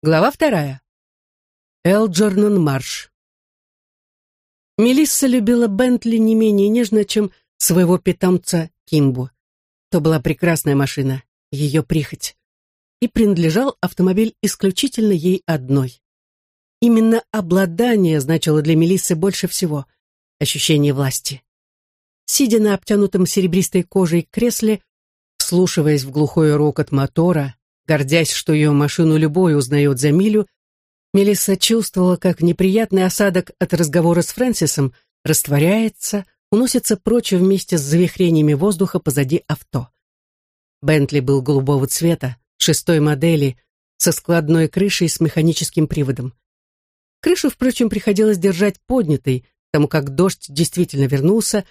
Глава вторая. Элджернон Марш. Мелисса любила Бентли не менее нежно, чем своего питомца Кимбу. То была прекрасная машина, ее прихоть. И принадлежал автомобиль исключительно ей одной. Именно обладание значило для Мелиссы больше всего. Ощущение власти. Сидя на обтянутом серебристой кожей кресле, вслушиваясь в глухой рокот мотора, Гордясь, что ее машину любой узнает за милю, Мелисса чувствовала, как неприятный осадок от разговора с Фрэнсисом растворяется, уносится прочь вместе с завихрениями воздуха позади авто. Бентли был голубого цвета, шестой модели, со складной крышей с механическим приводом. Крышу, впрочем, приходилось держать поднятой, потому как дождь действительно вернулся,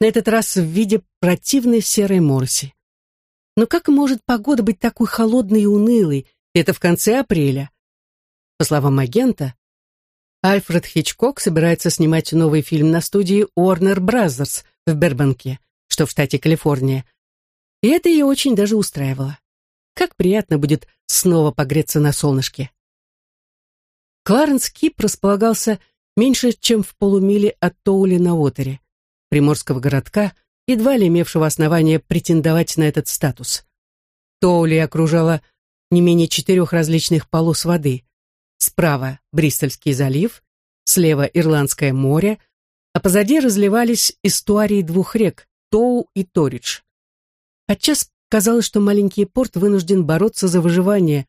на этот раз в виде противной серой морси. Но как может погода быть такой холодной и унылой? Это в конце апреля. По словам агента, Альфред Хичкок собирается снимать новый фильм на студии Warner Brothers в Бербанке, что в штате Калифорния. И это ее очень даже устраивало. Как приятно будет снова погреться на солнышке. Кларенс Кип располагался меньше, чем в полумиле от Тоули на Отере, приморского городка, едва ли имевшего основания претендовать на этот статус. Тоули окружала не менее четырех различных полос воды. Справа — Бристольский залив, слева — Ирландское море, а позади разливались эстуарии двух рек — Тоу и Торидж. Подчас казалось, что маленький порт вынужден бороться за выживание,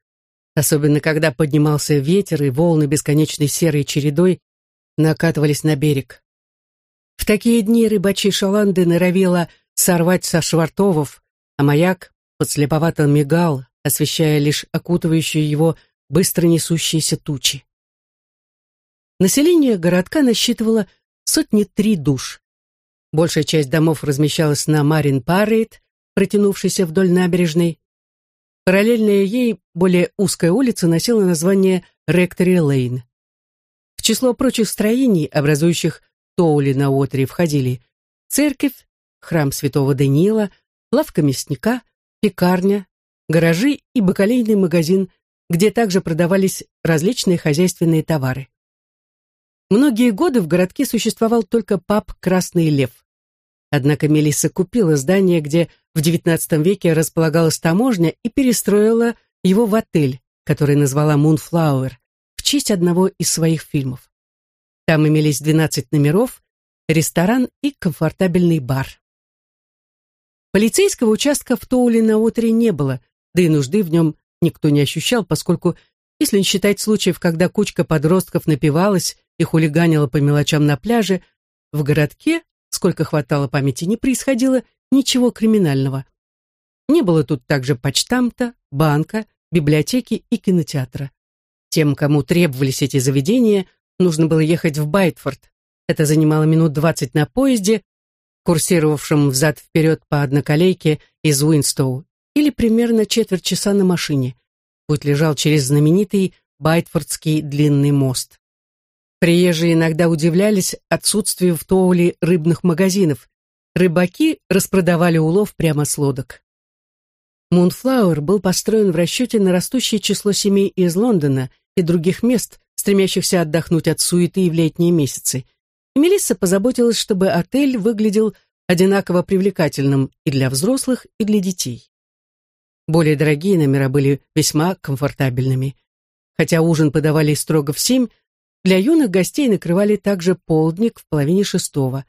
особенно когда поднимался ветер и волны бесконечной серой чередой накатывались на берег. В такие дни рыбачьи шаланды норовила сорвать со швартовов, а маяк подслеповато мигал, освещая лишь окутывающие его быстро несущиеся тучи. Население городка насчитывало сотни три душ. Большая часть домов размещалась на Марин Парейд, протянувшейся вдоль набережной. Параллельная ей более узкая улица носила название Ректори Лейн. В число прочих строений, образующих Тоули на Отере входили церковь, храм святого Даниила, лавка мясника, пекарня, гаражи и бакалейный магазин, где также продавались различные хозяйственные товары. Многие годы в городке существовал только паб «Красный лев». Однако Мелисса купила здание, где в XIX веке располагалась таможня и перестроила его в отель, который назвала «Мунфлауэр» в честь одного из своих фильмов. Там имелись 12 номеров, ресторан и комфортабельный бар. Полицейского участка в Тоуле-на-Отере не было, да и нужды в нем никто не ощущал, поскольку, если не считать случаев, когда кучка подростков напивалась и хулиганила по мелочам на пляже, в городке, сколько хватало памяти, не происходило ничего криминального. Не было тут также почтамта, банка, библиотеки и кинотеатра. Тем, кому требовались эти заведения, нужно было ехать в Байтфорд. Это занимало минут двадцать на поезде, курсировавшем взад-вперед по одноколейке из Уинстоу, или примерно четверть часа на машине. Путь лежал через знаменитый Байтфордский длинный мост. Приезжие иногда удивлялись отсутствию в Тоуле рыбных магазинов. Рыбаки распродавали улов прямо с лодок. Мунфлауэр был построен в расчете на растущее число семей из Лондона и других мест, стремящихся отдохнуть от суеты в летние месяцы. Мелисса позаботилась, чтобы отель выглядел одинаково привлекательным и для взрослых, и для детей. Более дорогие номера были весьма комфортабельными. Хотя ужин подавали строго в семь, для юных гостей накрывали также полдник в половине шестого.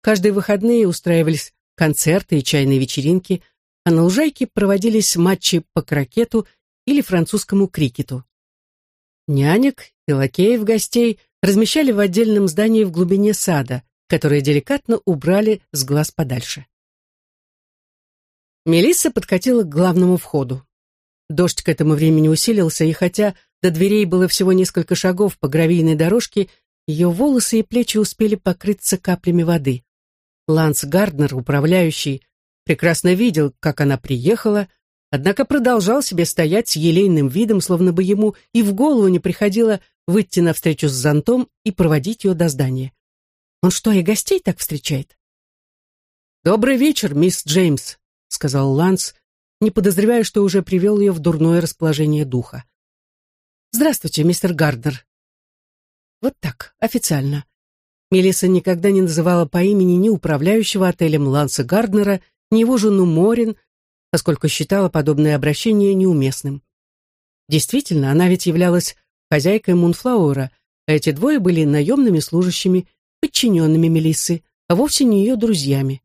Каждые выходные устраивались концерты и чайные вечеринки, а на лужайке проводились матчи по крокету или французскому крикету. Нянек и лакеев гостей размещали в отдельном здании в глубине сада, которое деликатно убрали с глаз подальше. Мелисса подкатила к главному входу. Дождь к этому времени усилился, и хотя до дверей было всего несколько шагов по гравийной дорожке, ее волосы и плечи успели покрыться каплями воды. Ланс Гарднер, управляющий, прекрасно видел, как она приехала, однако продолжал себе стоять с елейным видом, словно бы ему и в голову не приходило выйти навстречу с зонтом и проводить ее до здания. Он что, и гостей так встречает? «Добрый вечер, мисс Джеймс», — сказал Ланс, не подозревая, что уже привел ее в дурное расположение духа. «Здравствуйте, мистер Гарднер». Вот так, официально. Мелисса никогда не называла по имени ни управляющего отелем Ланса Гарднера, ни его жену Морин, поскольку считала подобное обращение неуместным. Действительно, она ведь являлась хозяйкой Мунфлауэра, а эти двое были наемными служащими, подчиненными Мелиссы, а вовсе не ее друзьями.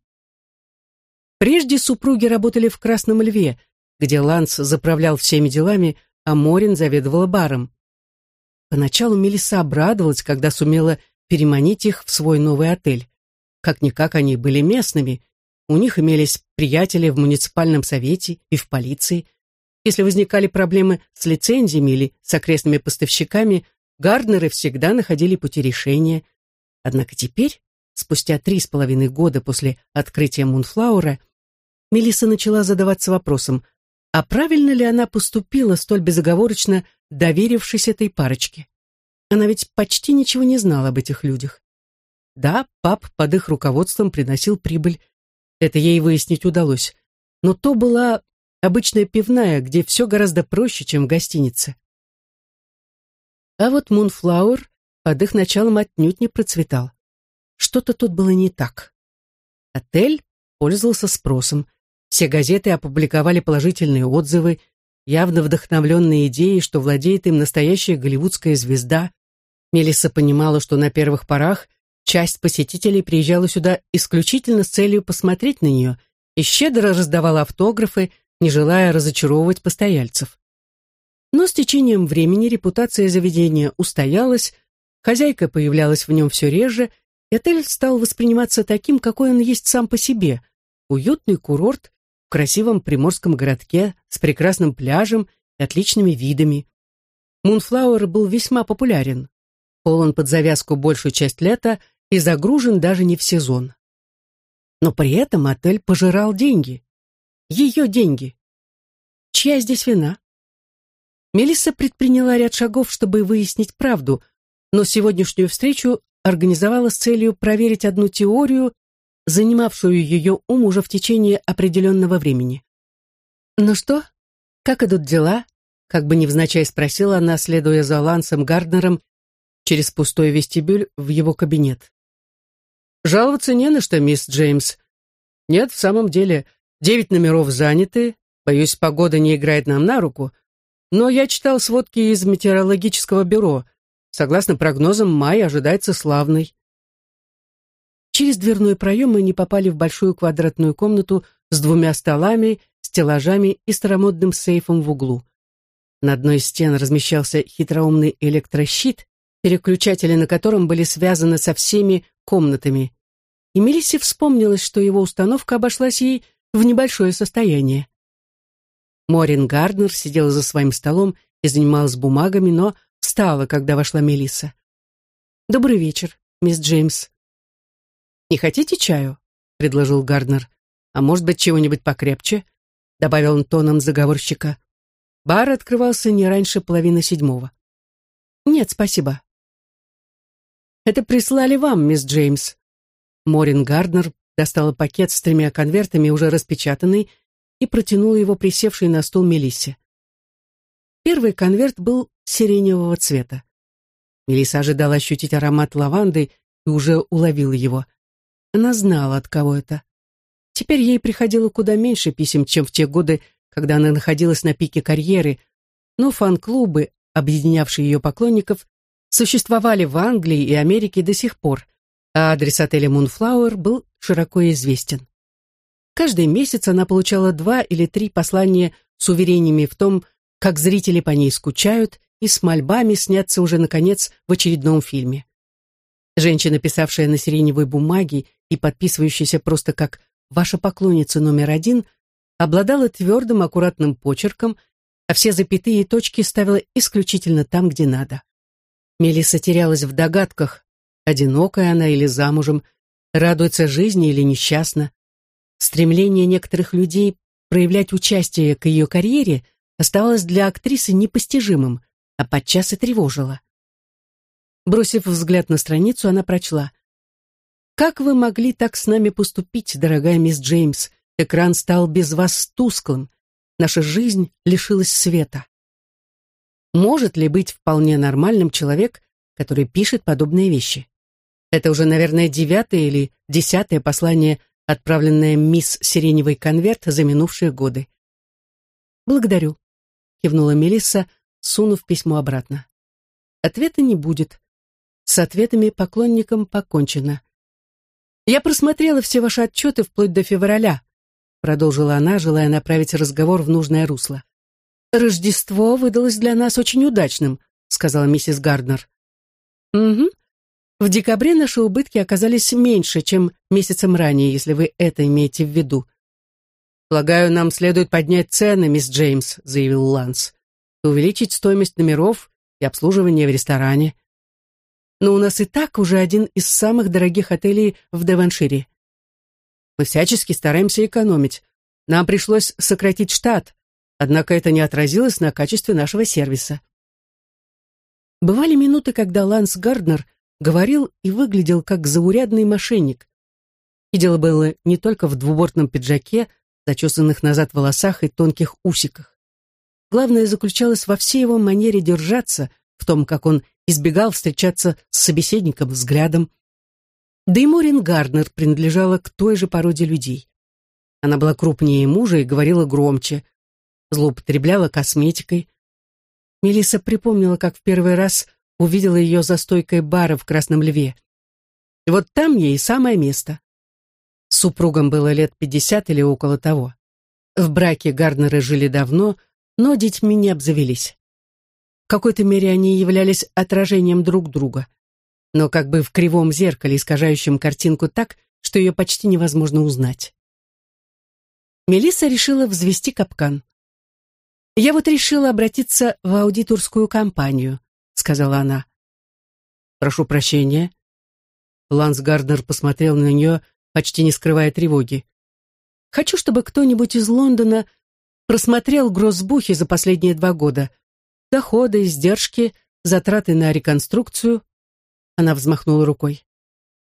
Прежде супруги работали в «Красном льве», где Ланс заправлял всеми делами, а Морин заведовала баром. Поначалу Мелисса обрадовалась, когда сумела переманить их в свой новый отель. Как-никак они были местными, у них имелись приятели в муниципальном совете и в полиции. Если возникали проблемы с лицензиями или с окрестными поставщиками, Гарднеры всегда находили пути решения. Однако теперь, спустя три с половиной года после открытия Мунфлаура, Мелисса начала задаваться вопросом, а правильно ли она поступила, столь безоговорочно доверившись этой парочке? Она ведь почти ничего не знала об этих людях. Да, пап под их руководством приносил прибыль. Это ей выяснить удалось. Но то была обычная пивная, где все гораздо проще, чем в гостинице. А вот Мунфлауэр под их началом отнюдь не процветал. Что-то тут было не так. Отель пользовался спросом. Все газеты опубликовали положительные отзывы, явно вдохновленные идеей, что владеет им настоящая голливудская звезда. Мелисса понимала, что на первых порах часть посетителей приезжала сюда исключительно с целью посмотреть на нее и щедро раздавала автографы, не желая разочаровывать постояльцев. Но с течением времени репутация заведения устоялась, хозяйка появлялась в нем все реже, и отель стал восприниматься таким, какой он есть сам по себе. Уютный курорт в красивом приморском городке с прекрасным пляжем и отличными видами. Мунфлауэр был весьма популярен. Полон под завязку большую часть лета и загружен даже не в сезон. Но при этом отель пожирал деньги. Ее деньги. Чья здесь вина? Мелисса предприняла ряд шагов, чтобы выяснить правду, но сегодняшнюю встречу организовала с целью проверить одну теорию, занимавшую ее ум уже в течение определенного времени. «Ну что, как идут дела?» как бы невзначай спросила она, следуя за Лансом Гарднером через пустой вестибюль в его кабинет. «Жаловаться не на что, мисс Джеймс. Нет, в самом деле, девять номеров заняты, боюсь, погода не играет нам на руку, но я читал сводки из метеорологического бюро. Согласно прогнозам, май ожидается славный. Через дверной проем мы не попали в большую квадратную комнату с двумя столами, стеллажами и старомодным сейфом в углу. На одной из стен размещался хитроумный электрощит, переключатели на котором были связаны со всеми комнатами. И Мелиссе вспомнилось, что его установка обошлась ей в небольшое состояние. Морин Гарднер сидела за своим столом и занималась бумагами, но встала, когда вошла Мелисса. «Добрый вечер, мисс Джеймс». «Не хотите чаю?» — предложил Гарднер. «А может быть, чего-нибудь покрепче?» — добавил он тоном заговорщика. Бар открывался не раньше половины седьмого. «Нет, спасибо». «Это прислали вам, мисс Джеймс». Морин Гарднер достала пакет с тремя конвертами, уже распечатанный, и протянула его присевшей на стол Мелиссе. Первый конверт был сиреневого цвета. Мелисса ожидала ощутить аромат лаванды и уже уловила его. Она знала, от кого это. Теперь ей приходило куда меньше писем, чем в те годы, когда она находилась на пике карьеры, но фан-клубы, объединявшие ее поклонников, существовали в Англии и Америке до сих пор, а адрес отеля «Мунфлауэр» был широко известен. Каждый месяц она получала два или три послания с уверениями в том, как зрители по ней скучают и с мольбами сняться уже, наконец, в очередном фильме. Женщина, писавшая на сиреневой бумаге и подписывающаяся просто как «Ваша поклонница номер один», обладала твердым, аккуратным почерком, а все запятые и точки ставила исключительно там, где надо. Мелисса терялась в догадках, одинокая она или замужем, радуется жизни или несчастна. Стремление некоторых людей проявлять участие к ее карьере оставалось для актрисы непостижимым, а подчас и тревожило. Бросив взгляд на страницу, она прочла. «Как вы могли так с нами поступить, дорогая мисс Джеймс? Экран стал без вас тусклым. Наша жизнь лишилась света». может ли быть вполне нормальным человек, который пишет подобные вещи? Это уже, наверное, девятое или десятое послание, отправленное мисс Сиреневый конверт за минувшие годы. «Благодарю», — кивнула Мелисса, сунув письмо обратно. «Ответа не будет. С ответами поклонникам покончено. Я просмотрела все ваши отчеты вплоть до февраля, продолжила она, желая направить разговор в нужное русло. Рождество выдалось для нас очень удачным, сказала миссис Гарднер. Угу. В декабре наши убытки оказались меньше, чем месяцем ранее, если вы это имеете в виду. «Полагаю, нам следует поднять цены, мисс Джеймс», — заявил Ланс. «Увеличить стоимость номеров и обслуживания в ресторане но у нас и так уже один из самых дорогих отелей в Деваншире. Мы всячески стараемся экономить. Нам пришлось сократить штат, однако это не отразилось на качестве нашего сервиса. Бывали минуты, когда Ланс Гарднер говорил и выглядел как заурядный мошенник. И дело было не только в двубортном пиджаке, зачесанных назад волосах и тонких усиках. Главное заключалось во всей его манере держаться, в том, как он избегал встречаться с собеседником взглядом. Да и Морин Гарднер принадлежала к той же породе людей. Она была крупнее мужа и говорила громче, злоупотребляла косметикой. Мелисса припомнила, как в первый раз увидела ее за стойкой бара в Красном Льве. И вот там ей самое место. Супругам было лет пятьдесят или около того. В браке Гарднеры жили давно, но детьми не обзавелись. В какой-то мере они являлись отражением друг друга, но как бы в кривом зеркале, искажающем картинку так, что ее почти невозможно узнать. Мелисса решила взвести капкан. «Я вот решила обратиться в аудиторскую компанию», — сказала она. «Прошу прощения». Ланс Гарднер посмотрел на нее, почти не скрывая тревоги. «Хочу, чтобы кто-нибудь из Лондона просмотрел гроссбухи за последние два года», Доходы, издержки, затраты на реконструкцию. Она взмахнула рукой.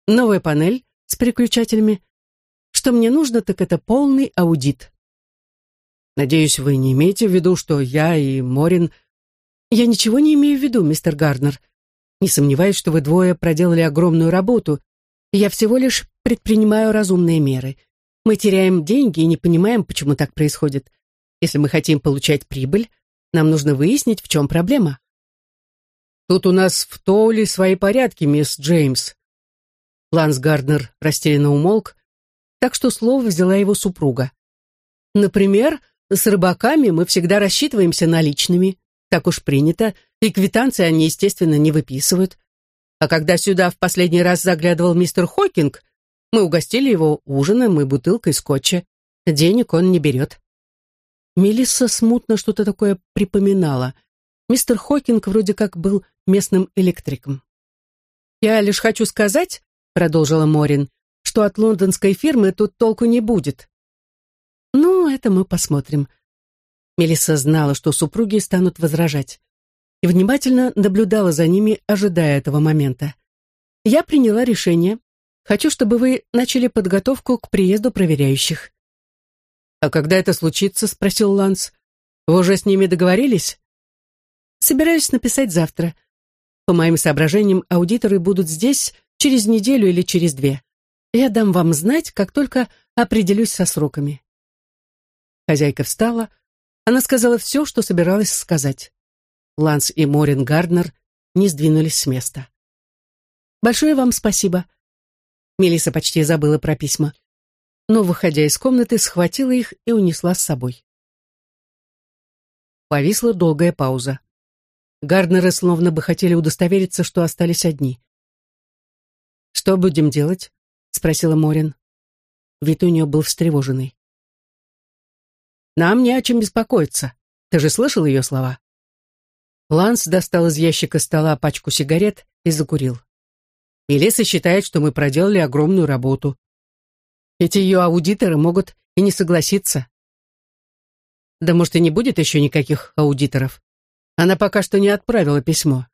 Новая панель с переключателями. Что мне нужно, так это полный аудит. Надеюсь, вы не имеете в виду, что я и Морин... Я ничего не имею в виду, мистер Гарднер. Не сомневаюсь, что вы двое проделали огромную работу. Я всего лишь предпринимаю разумные меры. Мы теряем деньги и не понимаем, почему так происходит. Если мы хотим получать прибыль, нам нужно выяснить, в чем проблема. Тут у нас в Тоуле свои порядки, мисс Джеймс. Ланс Гарднер растерянно умолк, так что слово взяла его супруга. Например, с рыбаками мы всегда рассчитываемся наличными. Так уж принято, и квитанции они, естественно, не выписывают. А когда сюда в последний раз заглядывал мистер Хокинг, мы угостили его ужином и бутылкой скотча. Денег он не берет. Мелисса смутно что-то такое припоминала. Мистер Хокинг вроде как был местным электриком. «Я лишь хочу сказать», — продолжила Морин, «что от лондонской фирмы тут толку не будет». «Ну, это мы посмотрим». Мелисса знала, что супруги станут возражать, и внимательно наблюдала за ними, ожидая этого момента. «Я приняла решение. Хочу, чтобы вы начали подготовку к приезду проверяющих. «А когда это случится?» — спросил Ланс. «Вы уже с ними договорились?» «Собираюсь написать завтра. По моим соображениям, аудиторы будут здесь через неделю или через две. Я дам вам знать, как только определюсь со сроками». Хозяйка встала. Она сказала все, что собиралась сказать. Ланс и Морин Гарднер не сдвинулись с места. «Большое вам спасибо». Мелисса почти забыла про письма но, выходя из комнаты, схватила их и унесла с собой. Повисла долгая пауза. Гарднеры словно бы хотели удостовериться, что остались одни. «Что будем делать?» — спросила Морин. Вид у нее был встревоженный. «Нам не о чем беспокоиться. Ты же слышал ее слова?» Ланс достал из ящика стола пачку сигарет и закурил. Мелисса считает, что мы проделали огромную работу. Эти ее аудиторы могут и не согласиться. Да может и не будет еще никаких аудиторов. Она пока что не отправила письмо.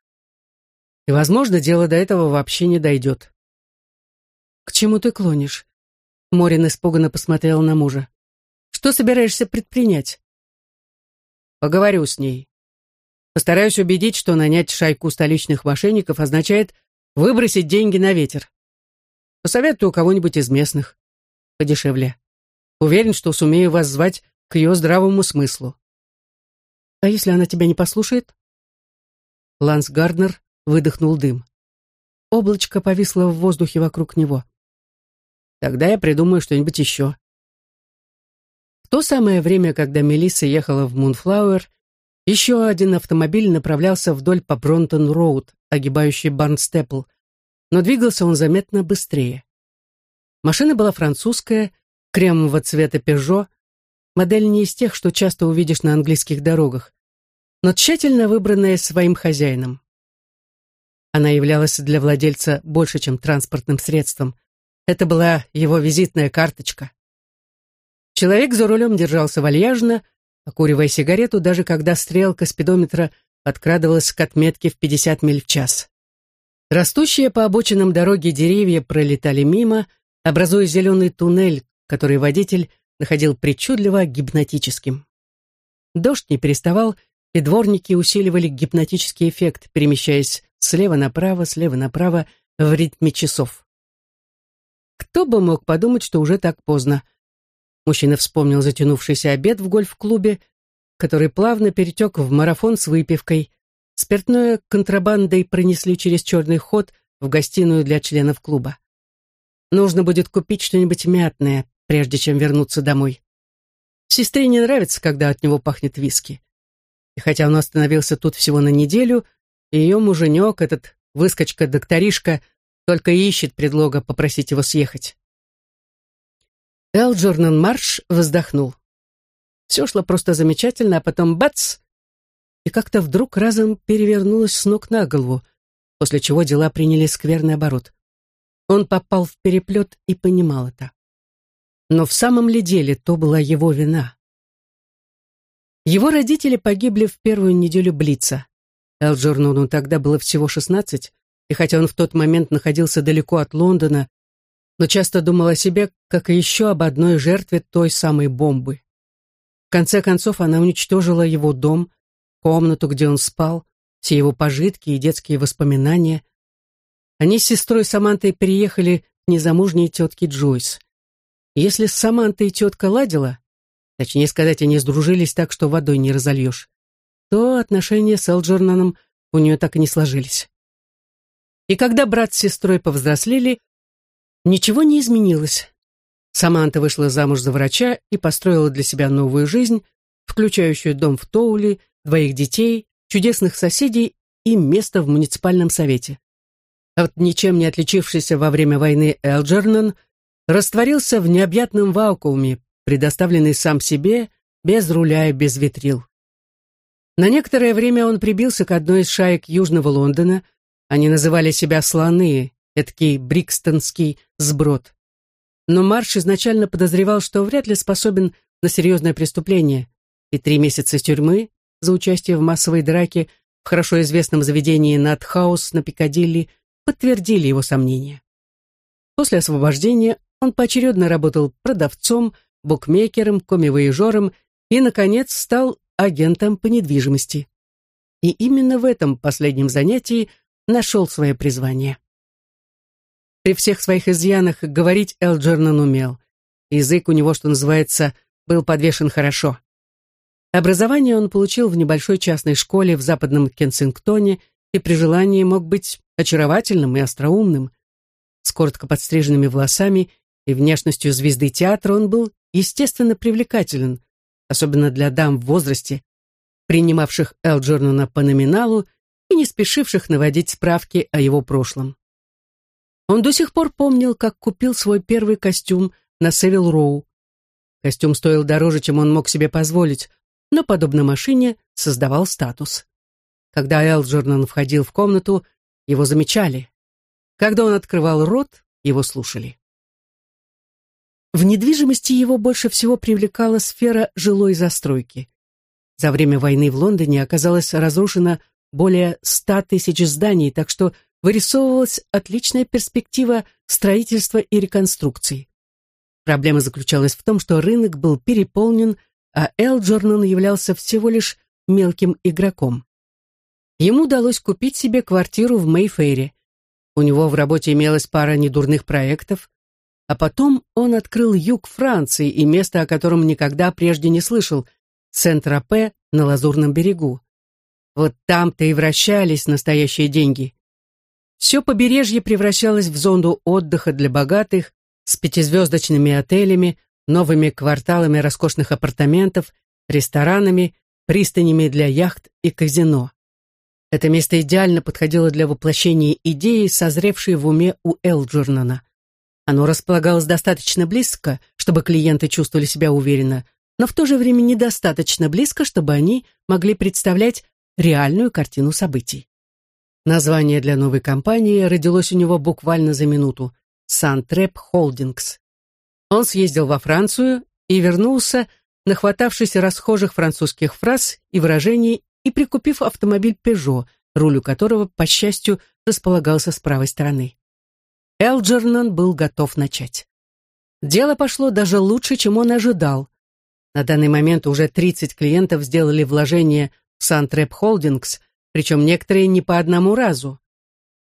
И, возможно, дело до этого вообще не дойдет. «К чему ты клонишь?» Морин испуганно посмотрел на мужа. «Что собираешься предпринять?» «Поговорю с ней». Постараюсь убедить, что нанять шайку столичных мошенников означает выбросить деньги на ветер. Посоветую кого-нибудь из местных. Подешевле. Уверен, что сумею воззвать к ее здравому смыслу. А если она тебя не послушает? Ланс Гарднер выдохнул дым. Облачко повисло в воздухе вокруг него. Тогда я придумаю что-нибудь еще. То самое время, когда Мелисса ехала в Мунфлауэр, еще один автомобиль направлялся вдоль по Бронтон-Роуд, огибающий Барнстепл, но двигался он заметно быстрее. Машина была французская, кремового цвета «Пежо», модель не из тех, что часто увидишь на английских дорогах, но тщательно выбранная своим хозяином. Она являлась для владельца больше, чем транспортным средством. Это была его визитная карточка. Человек за рулем держался вальяжно, покуривая сигарету, даже когда стрелка спидометра подкрадывалась к отметке в 50 миль в час. Растущие по обочинам дороги деревья пролетали мимо, образуя зеленый туннель, который водитель находил причудливо гипнотическим. Дождь не переставал, и дворники усиливали гипнотический эффект, перемещаясь слева направо, слева направо в ритме часов. Кто бы мог подумать, что уже так поздно. Мужчина вспомнил затянувшийся обед в гольф-клубе, который плавно перетек в марафон с выпивкой. Спиртное контрабандой пронесли через черный ход в гостиную для членов клуба. Нужно будет купить что-нибудь мятное, прежде чем вернуться домой. Сестре не нравится, когда от него пахнет виски. И хотя он остановился тут всего на неделю, ее муженек, этот выскочка-докторишка, только ищет предлога попросить его съехать. Элджернан Марш вздохнул. Все шло просто замечательно, а потом бац! И как-то вдруг разом перевернулось с ног на голову, после чего дела приняли скверный оборот. Он попал в переплет и понимал это. Но в самом ли деле то была его вина? Его родители погибли в первую неделю Блица. Элджернону тогда было всего шестнадцать, и хотя он в тот момент находился далеко от Лондона, но часто думал о себе, как и еще об одной жертве той самой бомбы. В конце концов, она уничтожила его дом, комнату, где он спал, все его пожитки и детские воспоминания. Они с сестрой Самантой переехали к незамужней тетке Джойс. Если с Самантой тетка ладила, точнее сказать, они сдружились так, что водой не разольешь, то отношения с Элджернаном у нее так и не сложились. И когда брат с сестрой повзрослели, ничего не изменилось. Саманта вышла замуж за врача и построила для себя новую жизнь, включающую дом в Тоули, двоих детей, чудесных соседей и место в муниципальном совете. Вот ничем не отличившийся во время войны Элджернан растворился в необъятном вакууме, предоставленный сам себе, без руля и без ветрил. На некоторое время он прибился к одной из шаек Южного Лондона. Они называли себя «слоны», эдакий брикстонский сброд. Но Марш изначально подозревал, что вряд ли способен на серьезное преступление, и три месяца тюрьмы за участие в массовой драке в хорошо известном заведении Натхаус на Пикадилли подтвердили его сомнения. После освобождения он поочередно работал продавцом, букмекером, комивояжером и, наконец, стал агентом по недвижимости. И именно в этом последнем занятии нашел свое призвание. При всех своих изъянах говорить Элджернан умел. Язык у него, что называется, был подвешен хорошо. Образование он получил в небольшой частной школе в западном Кенсингтоне и при желании мог быть очаровательным и остроумным. С коротко подстриженными волосами и внешностью звезды театра он был, естественно, привлекателен, особенно для дам в возрасте, принимавших Элджернона по номиналу и не спешивших наводить справки о его прошлом. Он до сих пор помнил, как купил свой первый костюм на Севил Роу. Костюм стоил дороже, чем он мог себе позволить, но, подобно машине, создавал статус. Когда Элджернон входил в комнату, его замечали. Когда он открывал рот, его слушали. В недвижимости его больше всего привлекала сфера жилой застройки. За время войны в Лондоне оказалось разрушено более ста тысяч зданий, так что вырисовывалась отличная перспектива строительства и реконструкции. Проблема заключалась в том, что рынок был переполнен, а Элджернон являлся всего лишь мелким игроком. ему удалось купить себе квартиру в Мейфейре. У него в работе имелась пара недурных проектов, а потом он открыл юг Франции и место, о котором никогда прежде не слышал, Сент-Тропе на Лазурном берегу. Вот там-то и вращались настоящие деньги. Все побережье превращалось в зону отдыха для богатых, с пятизвездочными отелями, новыми кварталами роскошных апартаментов, ресторанами, пристанями для яхт и казино. Это место идеально подходило для воплощения идеи, созревшей в уме у Элджернона. Оно располагалось достаточно близко, чтобы клиенты чувствовали себя уверенно, но в то же время недостаточно близко, чтобы они могли представлять реальную картину событий. Название для новой компании родилось у него буквально за минуту – Сантреп Холдингс. Он съездил во Францию и вернулся, нахватавшись расхожих французских фраз и выражений и прикупив автомобиль Peugeot, рулю которого, по счастью, располагался с правой стороны. Элджернан был готов начать. Дело пошло даже лучше, чем он ожидал. На данный момент уже 30 клиентов сделали вложение в Сантреп Холдингс, причем некоторые не по одному разу.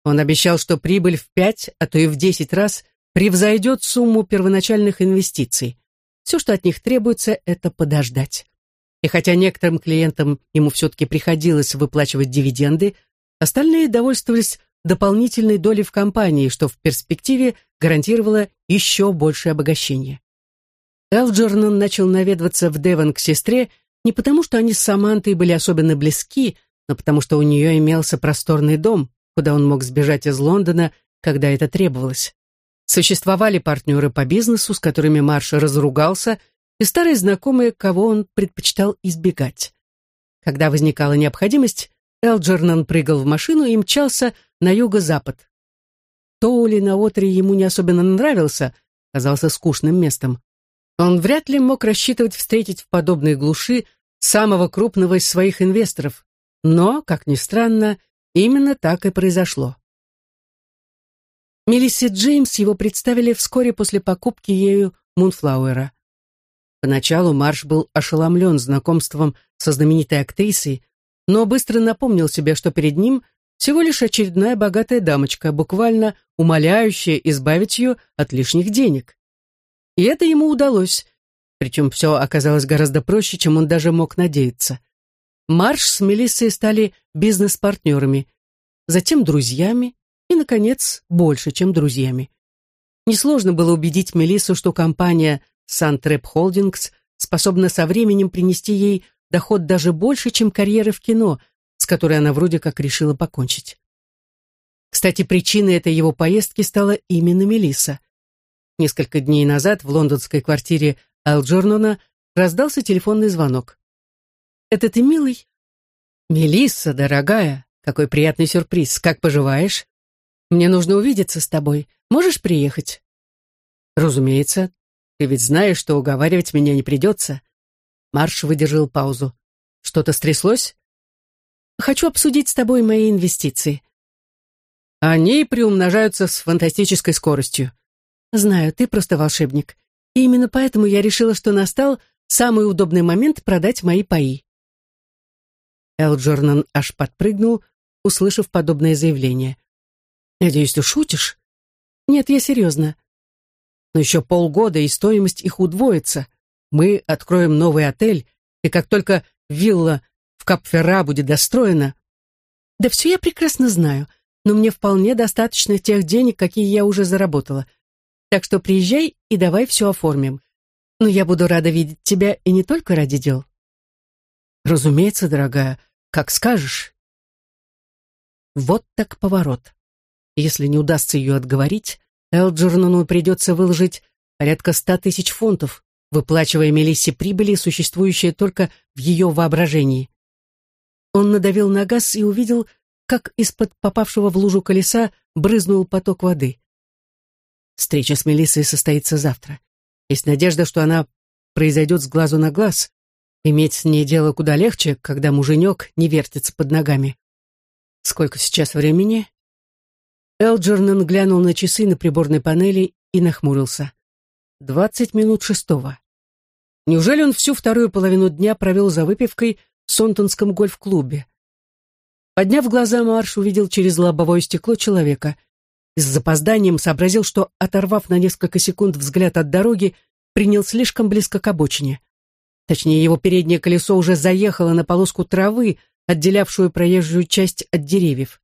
Он обещал, что прибыль в 5, а то и в 10 раз превзойдет сумму первоначальных инвестиций. Все, что от них требуется, это подождать. И хотя некоторым клиентам ему все-таки приходилось выплачивать дивиденды, остальные довольствовались дополнительной долей в компании, что в перспективе гарантировало еще большее обогащение. Элджернон начал наведываться в Девон к сестре не потому, что они с Самантой были особенно близки, но потому что у нее имелся просторный дом, куда он мог сбежать из Лондона, когда это требовалось. Существовали партнеры по бизнесу, с которыми Марш разругался, и старые знакомые, кого он предпочитал избегать. Когда возникала необходимость, Элджернан прыгал в машину и мчался на юго-запад. Тоули на Отре ему не особенно нравился, казался скучным местом. Он вряд ли мог рассчитывать встретить в подобной глуши самого крупного из своих инвесторов, но, как ни странно, именно так и произошло. Мелисси Джеймс его представили вскоре после покупки ею Мунфлауэра. Поначалу Марш был ошеломлен знакомством со знаменитой актрисой, но быстро напомнил себе, что перед ним всего лишь очередная богатая дамочка, буквально умоляющая избавить ее от лишних денег. И это ему удалось, причем все оказалось гораздо проще, чем он даже мог надеяться. Марш с Мелиссой стали бизнес-партнерами, затем друзьями и, наконец, больше, чем друзьями. Несложно было убедить Мелиссу, что компания Сантреп Холдингс способна со временем принести ей доход даже больше, чем карьера в кино, с которой она вроде как решила покончить. Кстати, причиной этой его поездки стала именно Мелисса. Несколько дней назад в лондонской квартире Алджорнона раздался телефонный звонок. «Это ты, милый?» «Мелисса, дорогая, какой приятный сюрприз. Как поживаешь? Мне нужно увидеться с тобой. Можешь приехать?» «Разумеется. Ты ведь знаешь, что уговаривать меня не придется. Марш выдержал паузу. Что-то стряслось? Хочу обсудить с тобой мои инвестиции. Они приумножаются с фантастической скоростью. Знаю, ты просто волшебник. И именно поэтому я решила, что настал самый удобный момент продать мои паи. Элджернан аж подпрыгнул, услышав подобное заявление. «Надеюсь, ты шутишь?» «Нет, я серьезно но еще полгода, и стоимость их удвоится. Мы откроем новый отель, и как только вилла в Капфера будет достроена... Да все я прекрасно знаю, но мне вполне достаточно тех денег, какие я уже заработала. Так что приезжай и давай все оформим. Но я буду рада видеть тебя и не только ради дел. Разумеется, дорогая, как скажешь. Вот так поворот. Если не удастся ее отговорить, Элджернону придется выложить порядка ста тысяч фунтов, выплачивая Мелиссе прибыли, существующие только в ее воображении. Он надавил на газ и увидел, как из-под попавшего в лужу колеса брызнул поток воды. Встреча с Мелиссой состоится завтра. Есть надежда, что она произойдет с глазу на глаз. Иметь с ней дело куда легче, когда муженек не вертится под ногами. Сколько сейчас времени? Элджернан глянул на часы на приборной панели и нахмурился. Двадцать минут шестого. Неужели он всю вторую половину дня провел за выпивкой в Сонтонском гольф-клубе? Подняв глаза, Марш увидел через лобовое стекло человека. С запозданием сообразил, что, оторвав на несколько секунд взгляд от дороги, принял слишком близко к обочине. Точнее, его переднее колесо уже заехало на полоску травы, отделявшую проезжую часть от деревьев.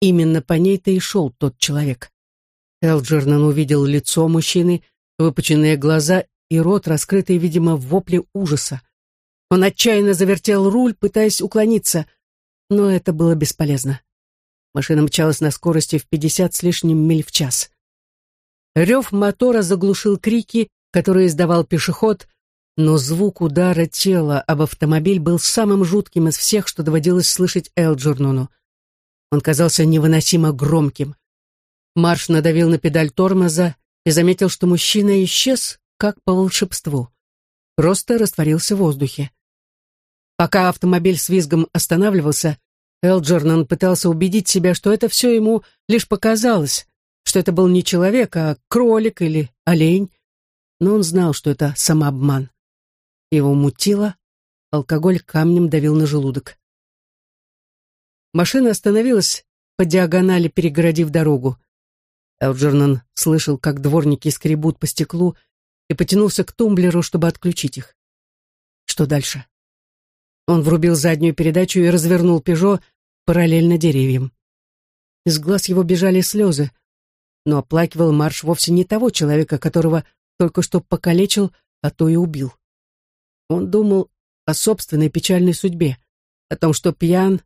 Именно по ней-то и шел тот человек. Элджернан увидел лицо мужчины, выпученные глаза и рот, раскрытый, видимо, в вопле ужаса. Он отчаянно завертел руль, пытаясь уклониться, но это было бесполезно. Машина мчалась на скорости в пятьдесят с лишним миль в час. Рев мотора заглушил крики, которые издавал пешеход, но звук удара тела об автомобиль был самым жутким из всех, что доводилось слышать Элджернону. Он казался невыносимо громким. Марш надавил на педаль тормоза и заметил, что мужчина исчез, как по волшебству. Просто растворился в воздухе. Пока автомобиль с визгом останавливался, Элджернан пытался убедить себя, что это все ему лишь показалось, что это был не человек, а кролик или олень. Но он знал, что это самообман. Его мутило, алкоголь камнем давил на желудок. Машина остановилась по диагонали, перегородив дорогу. Элджернан слышал, как дворники скребут по стеклу, и потянулся к тумблеру, чтобы отключить их. Что дальше? Он врубил заднюю передачу и развернул «Пежо» параллельно деревьям. Из глаз его бежали слезы, но оплакивал марш вовсе не того человека, которого только что покалечил, а то и убил. Он думал о собственной печальной судьбе, о том, что пьян,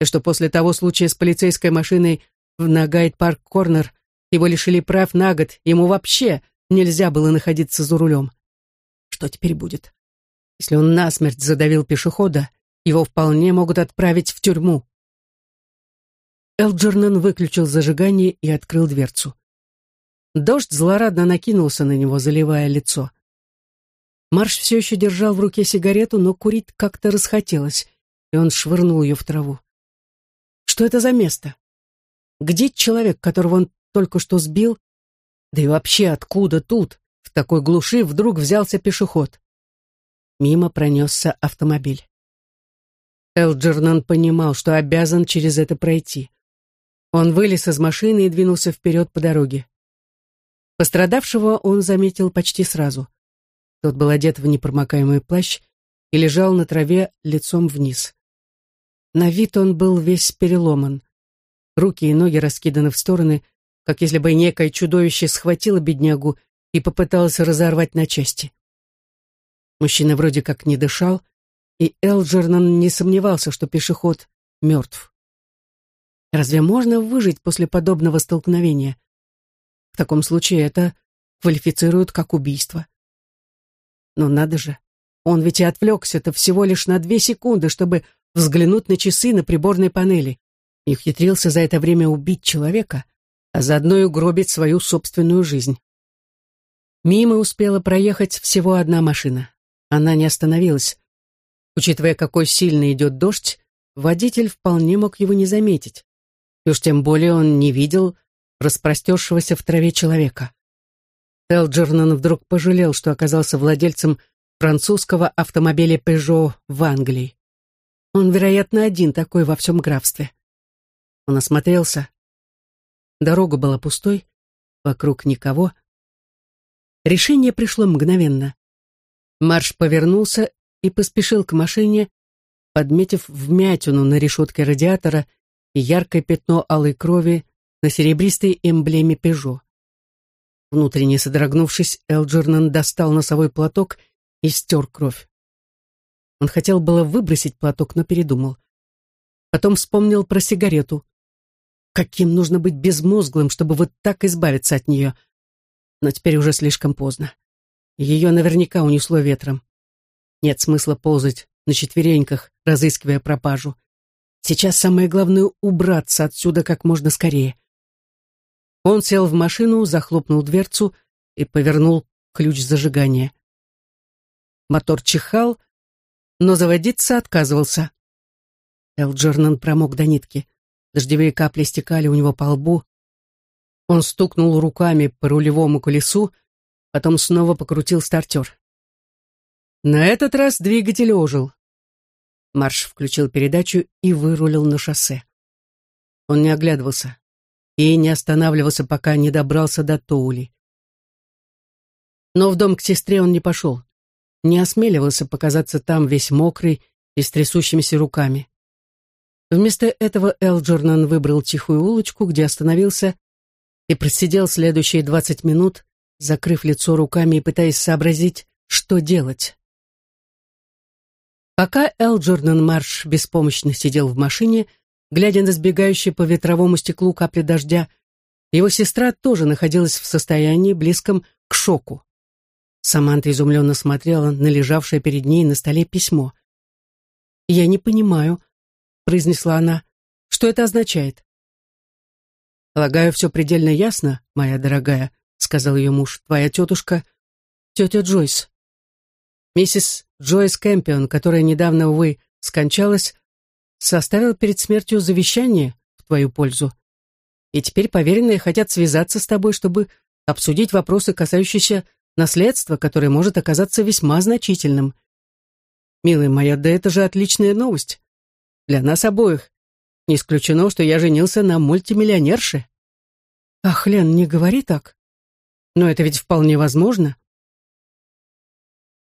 и что после того случая с полицейской машиной в Нагайт-парк-корнер его лишили прав на год, ему вообще нельзя было находиться за рулем. Что теперь будет? Если он насмерть задавил пешехода, его вполне могут отправить в тюрьму. Элджернан выключил зажигание и открыл дверцу. Дождь злорадно накинулся на него, заливая лицо. Марш все еще держал в руке сигарету, но курить как-то расхотелось, и он швырнул ее в траву. Что это за место? Где человек, которого он только что сбил? Да и вообще откуда тут, в такой глуши, вдруг взялся пешеход? Мимо пронесся автомобиль. Элджернан понимал, что обязан через это пройти. Он вылез из машины и двинулся вперед по дороге. Пострадавшего он заметил почти сразу. Тот был одет в непромокаемый плащ и лежал на траве лицом вниз. На вид он был весь переломан. Руки и ноги раскиданы в стороны, как если бы некое чудовище схватило беднягу и попыталось разорвать на части. Мужчина вроде как не дышал, и Элджернан не сомневался, что пешеход мертв. Разве можно выжить после подобного столкновения? В таком случае это квалифицируют как убийство. Но надо же, он ведь и отвлекся-то всего лишь на две секунды, чтобы взглянуть на часы на приборной панели, и ухитрился за это время убить человека, а заодно и угробить свою собственную жизнь. Мимо успела проехать всего одна машина. Она не остановилась. Учитывая, какой сильный идет дождь, водитель вполне мог его не заметить. И уж тем более он не видел распростершегося в траве человека. Элджернан вдруг пожалел, что оказался владельцем французского автомобиля Peugeot в Англии. Он, вероятно, один такой во всем графстве. Он осмотрелся. Дорога была пустой, вокруг никого. Решение пришло мгновенно. Марш повернулся и поспешил к машине, подметив вмятину на решетке радиатора и яркое пятно алой крови на серебристой эмблеме «Пежо». Внутренне содрогнувшись, Элджернан достал носовой платок и стер кровь. Он хотел было выбросить платок, но передумал. Потом вспомнил про сигарету. Каким нужно быть безмозглым, чтобы вот так избавиться от нее? Но теперь уже слишком поздно. Ее наверняка унесло ветром. Нет смысла ползать на четвереньках, разыскивая пропажу. Сейчас самое главное — убраться отсюда как можно скорее. Он сел в машину, захлопнул дверцу и повернул ключ зажигания. Мотор чихал, но заводиться отказывался. Элджернан промок до нитки. Дождевые капли стекали у него по лбу. Он стукнул руками по рулевому колесу, потом снова покрутил стартер. На этот раз двигатель ожил. Марш включил передачу и вырулил на шоссе. Он не оглядывался и не останавливался, пока не добрался до Тоули. Но в дом к сестре он не пошел, не осмеливался показаться там весь мокрый и с трясущимися руками. Вместо этого Элджернан выбрал тихую улочку, где остановился и просидел следующие двадцать минут, закрыв лицо руками и пытаясь сообразить, что делать. Пока Элджернан Марш беспомощно сидел в машине, глядя на сбегающие по ветровому стеклу капли дождя, его сестра тоже находилась в состоянии, близком к шоку. Саманта изумленно смотрела на лежавшее перед ней на столе письмо. «Я не понимаю», — произнесла она, — «что это означает?» «Полагаю, все предельно ясно, моя дорогая», — сказал ее муж. «Твоя тетушка — тетя Джойс. Миссис Джойс Кэмпион, которая недавно, увы, скончалась, составила перед смертью завещание в твою пользу. И теперь поверенные хотят связаться с тобой, чтобы обсудить вопросы, касающиеся наследство, которое может оказаться весьма значительным. Милая моя, да это же отличная новость. Для нас обоих. Не исключено, что я женился на мультимиллионерше. Ах, Лен, не говори так. Но это ведь вполне возможно.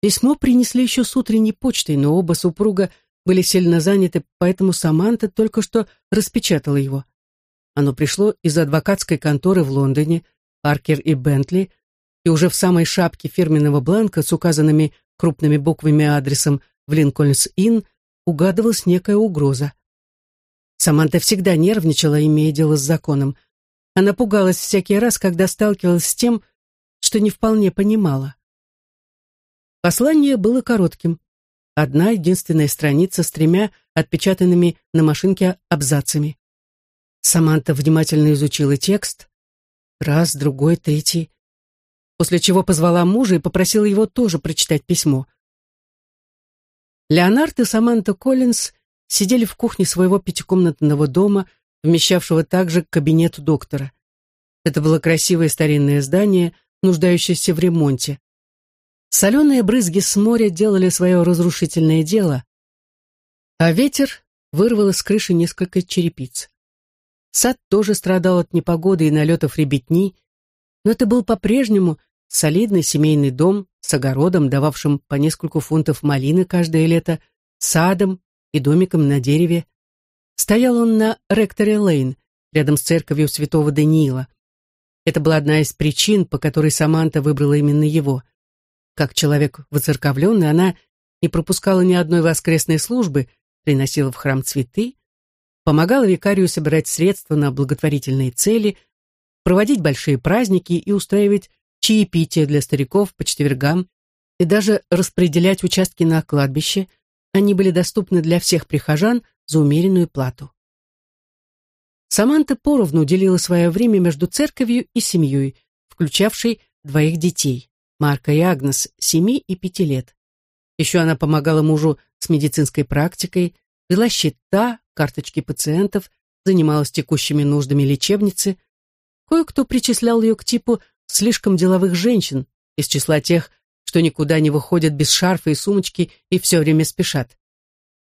Письмо принесли еще с утренней почтой, но оба супруга были сильно заняты, поэтому Саманта только что распечатала его. Оно пришло из адвокатской конторы в Лондоне, Паркер и Бентли, и уже в самой шапке фирменного бланка с указанными крупными буквами адресом в Линкольнс-Инн угадывалась некая угроза. Саманта всегда нервничала, имея дело с законом. Она пугалась всякий раз, когда сталкивалась с тем, что не вполне понимала. Послание было коротким. Одна единственная страница с тремя отпечатанными на машинке абзацами. Саманта внимательно изучила текст. Раз, другой, третий после чего позвала мужа и попросила его тоже прочитать письмо. Леонард и Саманта Коллинз сидели в кухне своего пятикомнатного дома, вмещавшего также кабинет доктора. Это было красивое старинное здание, нуждающееся в ремонте. Соленые брызги с моря делали свое разрушительное дело, а ветер вырвал из крыши несколько черепиц. Сад тоже страдал от непогоды и налетов ребятни, но это был по-прежнему солидный семейный дом с огородом, дававшим по нескольку фунтов малины каждое лето, садом и домиком на дереве. Стоял он на Ректоре Лейн, рядом с церковью святого Даниила. Это была одна из причин, по которой Саманта выбрала именно его. Как человек воцерковленный, она не пропускала ни одной воскресной службы, приносила в храм цветы, помогала викарию собирать средства на благотворительные цели, проводить большие праздники и устраивать чаепитие для стариков по четвергам и даже распределять участки на кладбище, они были доступны для всех прихожан за умеренную плату. Саманта поровну уделила свое время между церковью и семьей, включавшей двоих детей, Марка и Агнес, семи и пяти лет. Еще она помогала мужу с медицинской практикой, вела счета, карточки пациентов, занималась текущими нуждами лечебницы. Кое-кто причислял ее к типу слишком деловых женщин, из числа тех, что никуда не выходят без шарфа и сумочки и все время спешат.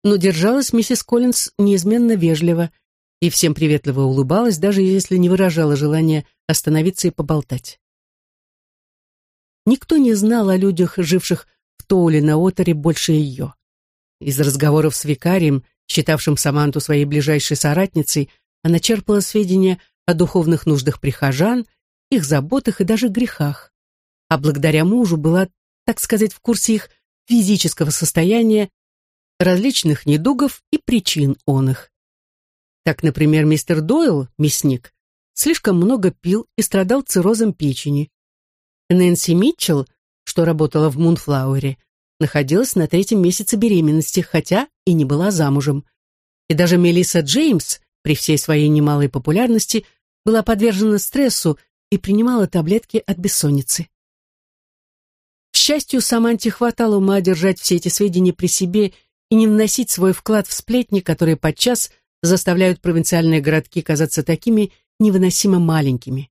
Но держалась миссис Коллинз неизменно вежливо и всем приветливо улыбалась, даже если не выражала желания остановиться и поболтать. Никто не знал о людях, живших в Тоуле на Отере, больше ее. Из разговоров с викарием, считавшим Саманту своей ближайшей соратницей, она черпала сведения о духовных нуждах прихожан – их заботах и даже грехах. А благодаря мужу была, так сказать, в курсе их физического состояния, различных недугов и причин он их. Так, например, мистер Дойл, мясник, слишком много пил и страдал циррозом печени. Нэнси Митчелл, что работала в Мунфлауэре, находилась на третьем месяце беременности, хотя и не была замужем. И даже Мелисса Джеймс, при всей своей немалой популярности, была подвержена стрессу и принимала таблетки от бессонницы. К счастью, Саманте хватало ума держать все эти сведения при себе и не вносить свой вклад в сплетни, которые подчас заставляют провинциальные городки казаться такими невыносимо маленькими.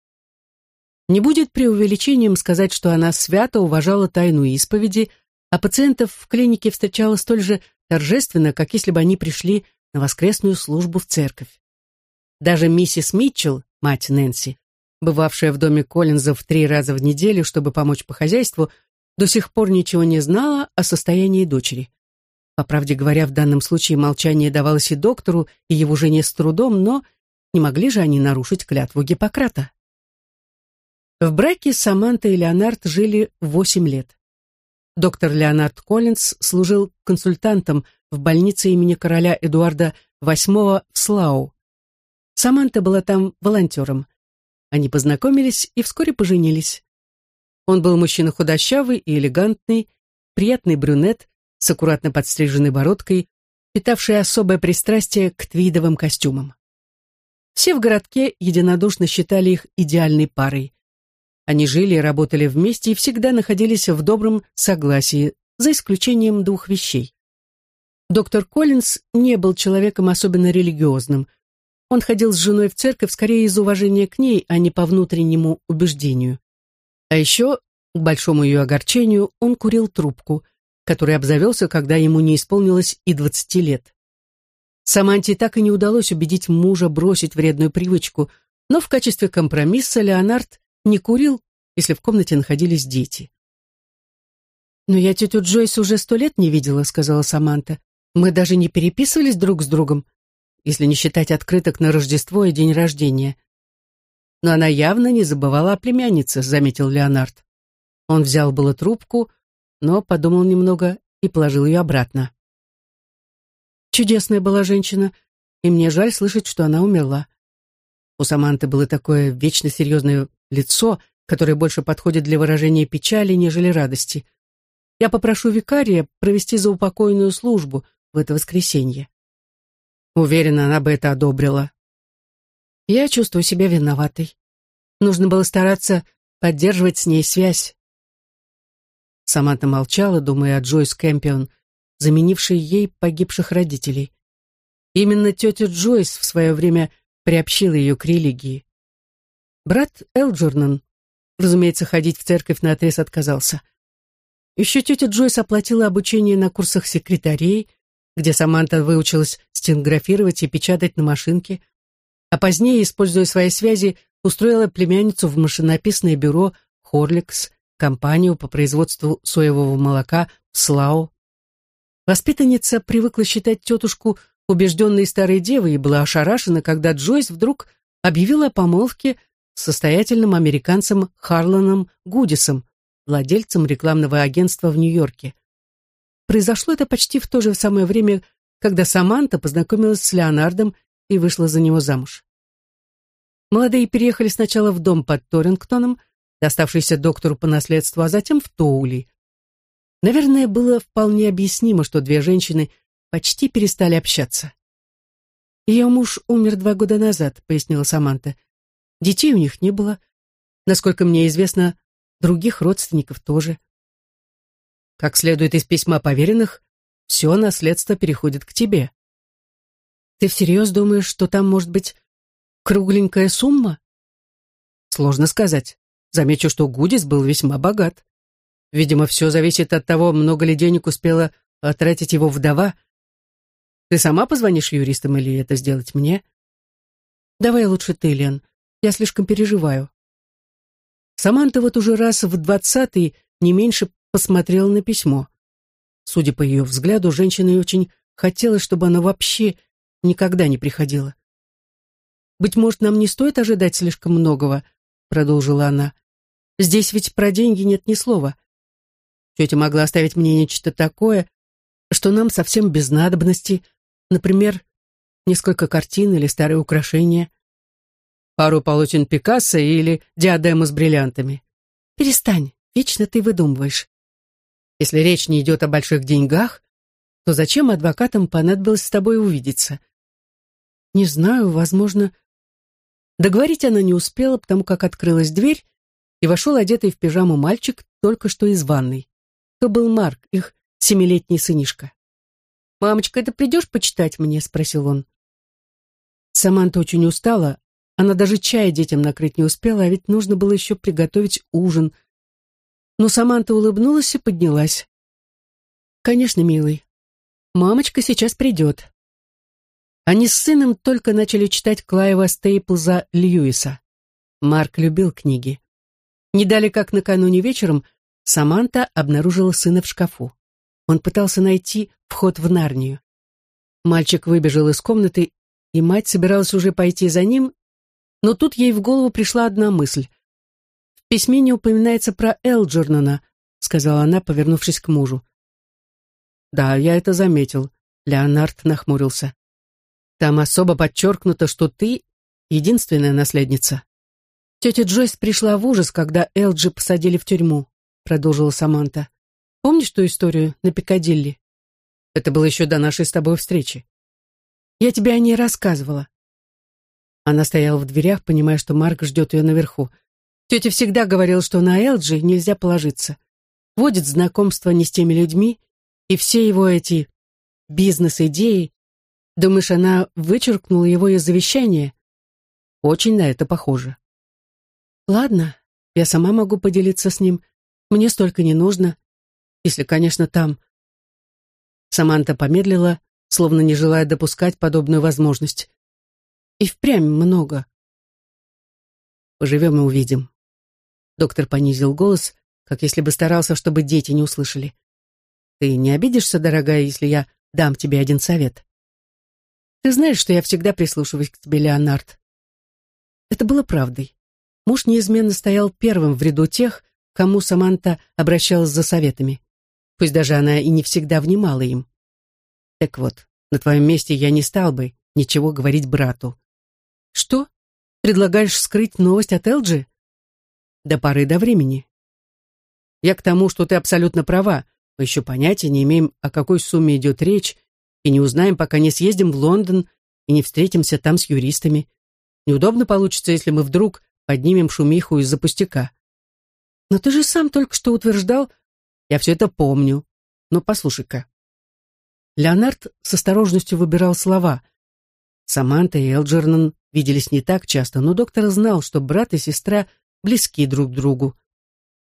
Не будет преувеличением сказать, что она свято уважала тайну исповеди, а пациентов в клинике встречала столь же торжественно, как если бы они пришли на воскресную службу в церковь. Даже миссис Митчелл, мать Нэнси, бывавшая в доме Коллинзов три раза в неделю, чтобы помочь по хозяйству, до сих пор ничего не знала о состоянии дочери. По правде говоря, в данном случае молчание давалось и доктору, и его жене с трудом, но не могли же они нарушить клятву Гиппократа. В браке Саманта и Леонард жили восемь лет. Доктор Леонард Коллинз служил консультантом в больнице имени короля Эдуарда VIII в Слау. Саманта была там волонтером. Они познакомились и вскоре поженились. Он был мужчина худощавый и элегантный, приятный брюнет с аккуратно подстриженной бородкой, питавший особое пристрастие к твидовым костюмам. Все в городке единодушно считали их идеальной парой. Они жили и работали вместе и всегда находились в добром согласии, за исключением двух вещей. Доктор Коллинз не был человеком особенно религиозным. Он ходил с женой в церковь скорее из уважения к ней, а не по внутреннему убеждению. А еще, к большому ее огорчению, он курил трубку, который обзавелся, когда ему не исполнилось и двадцати лет. Саманте так и не удалось убедить мужа бросить вредную привычку, но в качестве компромисса Леонард не курил, если в комнате находились дети. «Но я тетю Джойс уже сто лет не видела», — сказала Саманта. «Мы даже не переписывались друг с другом, если не считать открыток на Рождество и день рождения». «Но она явно не забывала о племяннице», — заметил Леонард. Он взял было трубку, но подумал немного и положил ее обратно. Чудесная была женщина, и мне жаль слышать, что она умерла. У Саманты было такое вечно серьезное лицо, которое больше подходит для выражения печали, нежели радости. Я попрошу викария провести заупокойную службу в это воскресенье. Уверена, она бы это одобрила. Я чувствую себя виноватой. Нужно было стараться поддерживать с ней связь. Саманта молчала, думая о Джойс Кэмпион, заменившей ей погибших родителей. Именно тетя Джойс в свое время приобщила ее к религии. Брат Элджернан, разумеется, ходить в церковь на отрез отказался. Еще тетя Джойс оплатила обучение на курсах секретарей, где Саманта выучилась стенографировать и печатать на машинке, а позднее, используя свои связи, устроила племянницу в машинописное бюро «Хорликс», компанию по производству соевого молока Слау. Воспитанница привыкла считать тетушку убежденной старой девой и была ошарашена, когда Джойс вдруг объявила о помолвке состоятельным американцем Харланом Гудисом, владельцем рекламного агентства в Нью-Йорке. Произошло это почти в то же самое время, когда Саманта познакомилась с Леонардом и вышла за него замуж. Молодые переехали сначала в дом под Торингтоном, доставшийся доктору по наследству, а затем в Тоули. Наверное, было вполне объяснимо, что две женщины почти перестали общаться. «Ее муж умер два года назад», — пояснила Саманта. «Детей у них не было. Насколько мне известно, других родственников тоже. Как следует из письма поверенных, все наследство переходит к тебе. Ты всерьез думаешь, что там может быть кругленькая сумма? Сложно сказать. Замечу, что Гудис был весьма богат. Видимо, все зависит от того, много ли денег успела тратить его вдова. Ты сама позвонишь юристам или это сделать мне? Давай лучше ты, Лен. Я слишком переживаю. Саманта вот уже раз в двадцатый не меньше посмотрела на письмо. Судя по ее взгляду, женщина очень хотела, чтобы она вообще никогда не приходила. «Быть может, нам не стоит ожидать слишком многого», — продолжила она. «Здесь ведь про деньги нет ни слова. Тетя могла оставить мне нечто такое, что нам совсем без надобности, например, несколько картин или старые украшения, пару полотен Пикассо или диадему с бриллиантами. Перестань, вечно ты выдумываешь. Если речь не идет о больших деньгах, то зачем адвокатам понадобилось с тобой увидеться? Не знаю, возможно... Договорить она не успела, потому как открылась дверь, и вошел одетый в пижаму мальчик только что из ванной. То был Марк, их семилетний сынишка. «Мамочка, ты придешь почитать мне?» — спросил он. Саманта очень устала, она даже чая детям накрыть не успела, а ведь нужно было еще приготовить ужин. Но Саманта улыбнулась и поднялась. «Конечно, милый. Мамочка сейчас придет. Они с сыном только начали читать Клайва Стейплза Льюиса. Марк любил книги. Не дали как накануне вечером, Саманта обнаружила сына в шкафу. Он пытался найти вход в Нарнию. Мальчик выбежал из комнаты, и мать собиралась уже пойти за ним, но тут ей в голову пришла одна мысль. «В письме не упоминается про Элджернона», — сказала она, повернувшись к мужу. «Да, я это заметил», — Леонард нахмурился. «Там особо подчеркнуто, что ты единственная наследница». «Тетя Джойс пришла в ужас, когда Элджи посадили в тюрьму», — продолжила Саманта. «Помнишь ту историю на Пикадилли?» «Это было еще до нашей с тобой встречи». «Я тебе о ней рассказывала». Она стояла в дверях, понимая, что Марк ждет ее наверху. Тетя всегда говорила, что на Элджи нельзя положиться. Водит знакомство не с теми людьми, и все его эти бизнес-идеи. Думаешь, она вычеркнула его из завещания? Очень на это похоже. Ладно, я сама могу поделиться с ним. Мне столько не нужно. Если, конечно, там... Саманта помедлила, словно не желая допускать подобную возможность. И впрямь много. Поживем и увидим. Доктор понизил голос, как если бы старался, чтобы дети не услышали. Ты не обидишься, дорогая, если я дам тебе один совет? Ты знаешь, что я всегда прислушиваюсь к тебе, Леонард. Это было правдой. Муж неизменно стоял первым в ряду тех, кому Саманта обращалась за советами. Пусть даже она и не всегда внимала им. Так вот, на твоем месте я не стал бы ничего говорить брату. Что? Предлагаешь скрыть новость от Элджи? До поры до времени. Я к тому, что ты абсолютно права. Мы еще понятия не имеем, о какой сумме идет речь, и не узнаем, пока не съездим в Лондон и не встретимся там с юристами. Неудобно получится, если мы вдруг поднимем шумиху из-за пустяка. Но ты же сам только что утверждал... Я все это помню. Но послушай-ка. Леонард с осторожностью выбирал слова. Саманта и Элджернан виделись не так часто, но доктор знал, что брат и сестра близки друг к другу.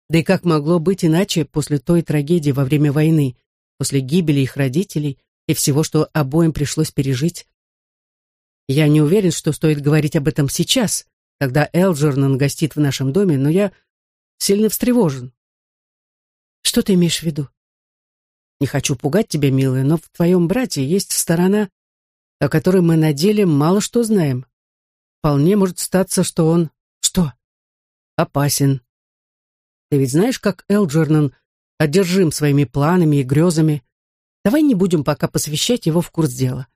Да и как могло быть иначе после той трагедии во время войны, после гибели их родителей и всего, что обоим пришлось пережить? Я не уверен, что стоит говорить об этом сейчас, когда Элджернан гостит в нашем доме, но я сильно встревожен. Что ты имеешь в виду? Не хочу пугать тебя, милая, но в твоем брате есть сторона, о которой мы на деле мало что знаем. Вполне может статься, что он... Что? Опасен. Ты ведь знаешь, как Элджернан одержим своими планами и грезами. Давай не будем пока посвящать его в курс дела.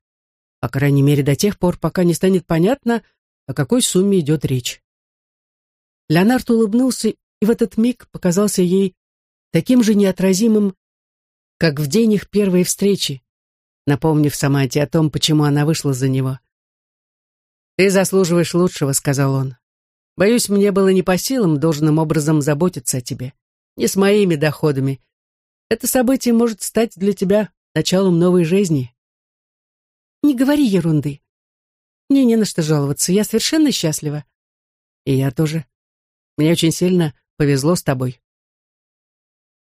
По крайней мере, до тех пор, пока не станет понятно, о какой сумме идет речь. Леонард улыбнулся и в этот миг показался ей таким же неотразимым, как в день их первой встречи, напомнив Саманте о том, почему она вышла за него. «Ты заслуживаешь лучшего», — сказал он. «Боюсь, мне было не по силам должным образом заботиться о тебе. Не с моими доходами. Это событие может стать для тебя началом новой жизни». «Не говори ерунды. Мне не на что жаловаться, я совершенно счастлива. И я тоже. Мне очень сильно повезло с тобой.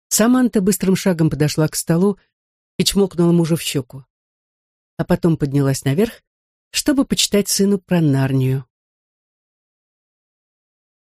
Саманта быстрым шагом подошла к столу и чмокнула мужа в щеку. А потом поднялась наверх, чтобы почитать сыну про Нарнию.